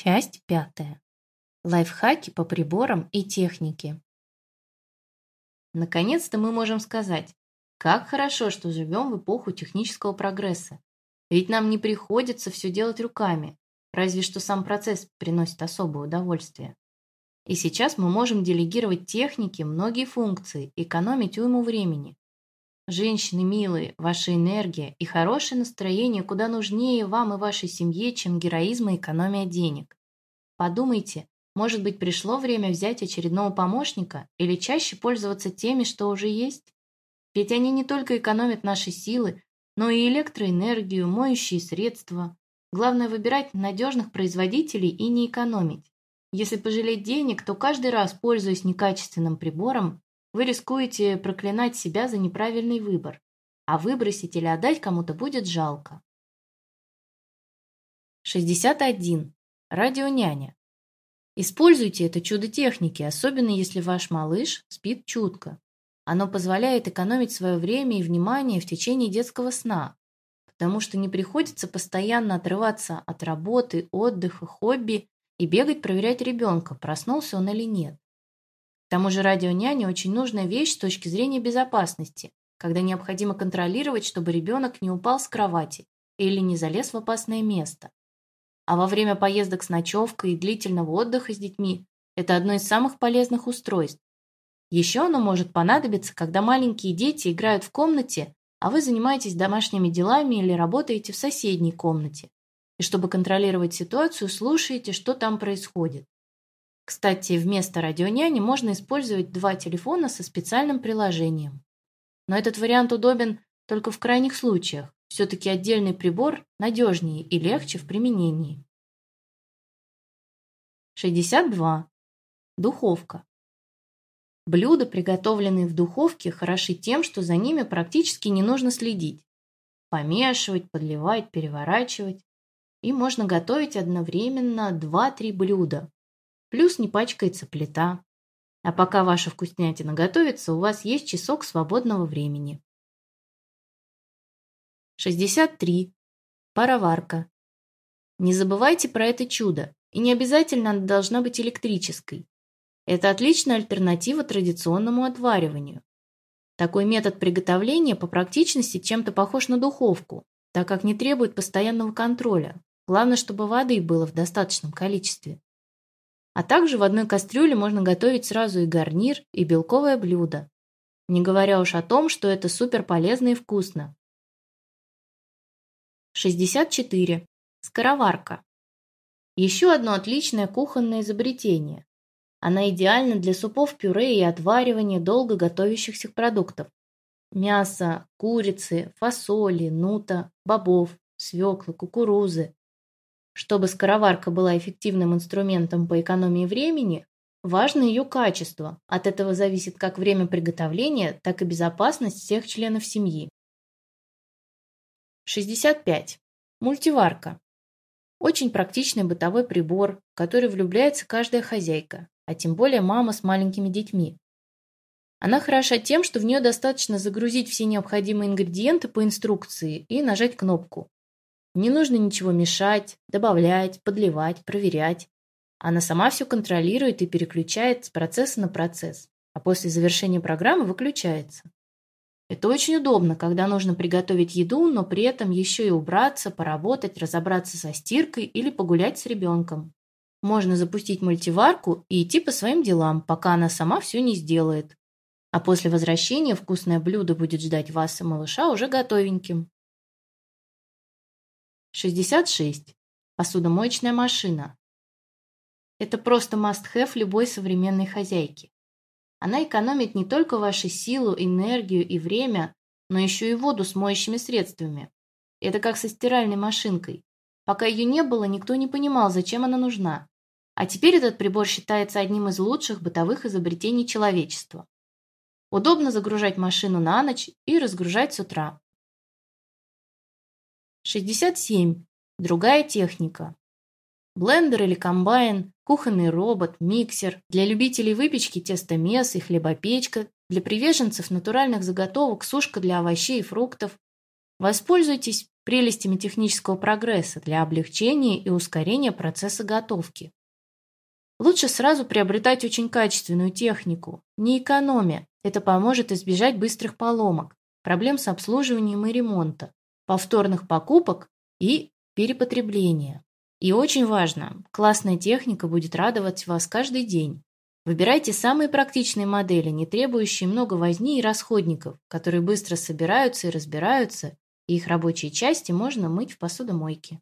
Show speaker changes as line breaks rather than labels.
Часть пятая. Лайфхаки по приборам и технике. Наконец-то мы можем сказать, как хорошо, что живем в эпоху технического прогресса. Ведь нам не приходится все делать руками, разве что сам процесс приносит особое удовольствие. И сейчас мы можем делегировать технике многие функции, экономить уйму времени. Женщины милые, ваша энергия и хорошее настроение куда нужнее вам и вашей семье, чем героизм и экономия денег. Подумайте, может быть, пришло время взять очередного помощника или чаще пользоваться теми, что уже есть? Ведь они не только экономят наши силы, но и электроэнергию, моющие средства. Главное выбирать надежных производителей и не экономить. Если пожалеть денег, то каждый раз, пользуясь некачественным прибором, вы рискуете проклинать себя за неправильный выбор, а выбросить или отдать кому-то будет жалко. 61. Радионяня. Используйте это чудо техники, особенно если ваш малыш спит чутко. Оно позволяет экономить свое время и внимание в течение детского сна, потому что не приходится постоянно отрываться от работы, отдыха, хобби и бегать проверять ребенка, проснулся он или нет. К тому же радионяня очень нужная вещь с точки зрения безопасности, когда необходимо контролировать, чтобы ребенок не упал с кровати или не залез в опасное место. А во время поездок с ночевкой и длительного отдыха с детьми это одно из самых полезных устройств. Еще оно может понадобиться, когда маленькие дети играют в комнате, а вы занимаетесь домашними делами или работаете в соседней комнате. И чтобы контролировать ситуацию, слушаете, что там происходит. Кстати, вместо радионяни можно использовать два телефона со специальным приложением. Но этот вариант удобен только в крайних случаях. Все-таки отдельный прибор надежнее и легче в применении. 62. Духовка. Блюда, приготовленные в духовке, хороши тем, что за ними практически не нужно следить. Помешивать, подливать, переворачивать. И можно готовить одновременно 2-3 блюда, Плюс не пачкается плита. А пока ваша вкуснятина готовится, у вас есть часок свободного времени. 63. Пароварка. Не забывайте про это чудо, и не обязательно она должна быть электрической. Это отличная альтернатива традиционному отвариванию. Такой метод приготовления по практичности чем-то похож на духовку, так как не требует постоянного контроля. Главное, чтобы воды было в достаточном количестве. А также в одной кастрюле можно готовить сразу и гарнир, и белковое блюдо. Не говоря уж о том, что это супер полезно и вкусно. 64. Скороварка. Еще одно отличное кухонное изобретение. Она идеальна для супов, пюре и отваривания долго готовящихся продуктов. Мясо, курицы, фасоли, нута, бобов, свеклы, кукурузы, чтобы скороварка была эффективным инструментом по экономии времени, важно ее качество. От этого зависит как время приготовления, так и безопасность всех членов семьи. 65. Мультиварка. Очень практичный бытовой прибор, в который влюбляется каждая хозяйка, а тем более мама с маленькими детьми. Она хороша тем, что в нее достаточно загрузить все необходимые ингредиенты по инструкции и нажать кнопку. Не нужно ничего мешать, добавлять, подливать, проверять. Она сама все контролирует и переключает с процесса на процесс, а после завершения программы выключается. Это очень удобно, когда нужно приготовить еду, но при этом еще и убраться, поработать, разобраться со стиркой или погулять с ребенком. Можно запустить мультиварку и идти по своим делам, пока она сама все не сделает. А после возвращения вкусное блюдо будет ждать вас и малыша уже готовеньким. 66. Посудомоечная машина. Это просто must-have любой современной хозяйки. Она экономит не только вашу силу, энергию и время, но еще и воду с моющими средствами. Это как со стиральной машинкой. Пока ее не было, никто не понимал, зачем она нужна. А теперь этот прибор считается одним из лучших бытовых изобретений человечества. Удобно загружать машину на ночь и разгружать с утра. 67. Другая техника. Блендер или комбайн, кухонный робот, миксер. Для любителей выпечки тестомес и хлебопечка. Для приверженцев натуральных заготовок сушка для овощей и фруктов. Воспользуйтесь прелестями технического прогресса для облегчения и ускорения процесса готовки. Лучше сразу приобретать очень качественную технику, не экономя. Это поможет избежать быстрых поломок, проблем с обслуживанием и ремонта, повторных покупок и перепотребления. И очень важно, классная техника будет радовать вас каждый день. Выбирайте самые практичные модели, не требующие много возни и расходников, которые быстро собираются и разбираются, и их рабочие части можно мыть в посудомойке.